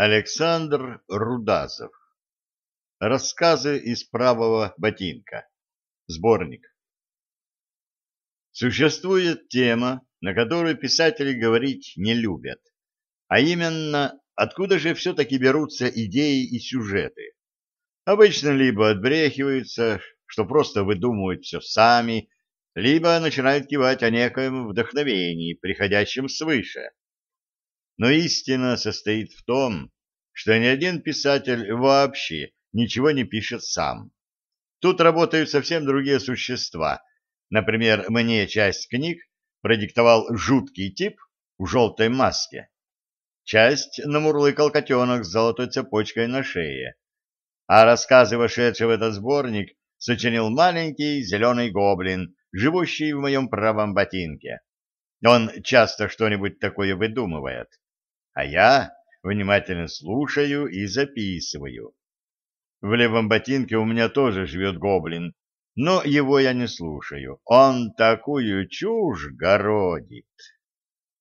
Александр Рудазов. Рассказы из правого ботинка. Сборник. Существует тема, на которую писатели говорить не любят, а именно, откуда же все-таки берутся идеи и сюжеты. Обычно либо отбрехиваются, что просто выдумывают все сами, либо начинают кивать о некоем вдохновении, приходящем свыше. Но истина состоит в том, что ни один писатель вообще ничего не пишет сам. Тут работают совсем другие существа. Например, мне часть книг продиктовал жуткий тип в желтой маске. Часть намурлыкал котенок с золотой цепочкой на шее. А рассказы, вошедшие в этот сборник, сочинил маленький зеленый гоблин, живущий в моем правом ботинке. Он часто что-нибудь такое выдумывает а я внимательно слушаю и записываю. В левом ботинке у меня тоже живет гоблин, но его я не слушаю. Он такую чушь городит.